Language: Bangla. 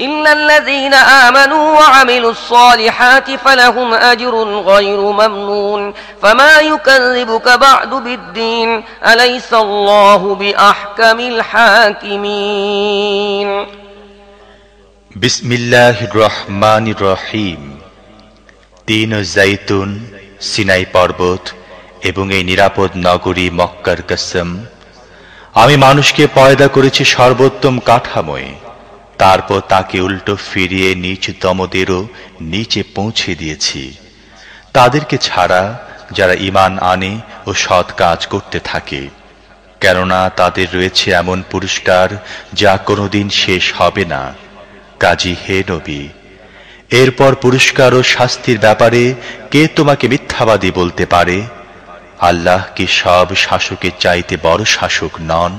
إلا الذين آمنوا وعملوا الصالحات فلهم أجر غير ممنون فما يكذبك بعد بالدين أليس الله بأحكم الحاكمين বিসমিল্লাহ রহমান রহিম তিন জাইতুন সিনাই পর্বত এবং এই নিরাপদ নগরী মক্কার কসম আমি মানুষকে পয়দা করেছি সর্বোত্তম কাঠামোয় তারপর তাকে উল্টো ফিরিয়ে নিচ দমদেরও নিচে পৌঁছে দিয়েছি। তাদেরকে ছাড়া যারা ইমান আনে ও সৎ কাজ করতে থাকে, কেননা তাদের রয়েছে এমন পুরস্কার যা কোনোদিন শেষ হবে না। কাজী হে নবী, এরপর পুরস্কার ও শাস্তির ব্যাপারে কে তোমাকে মিথ্যাবাদী বলতে পারে? আল্লাহ কি সব শাসকের চাইতে বড় শাসক নন?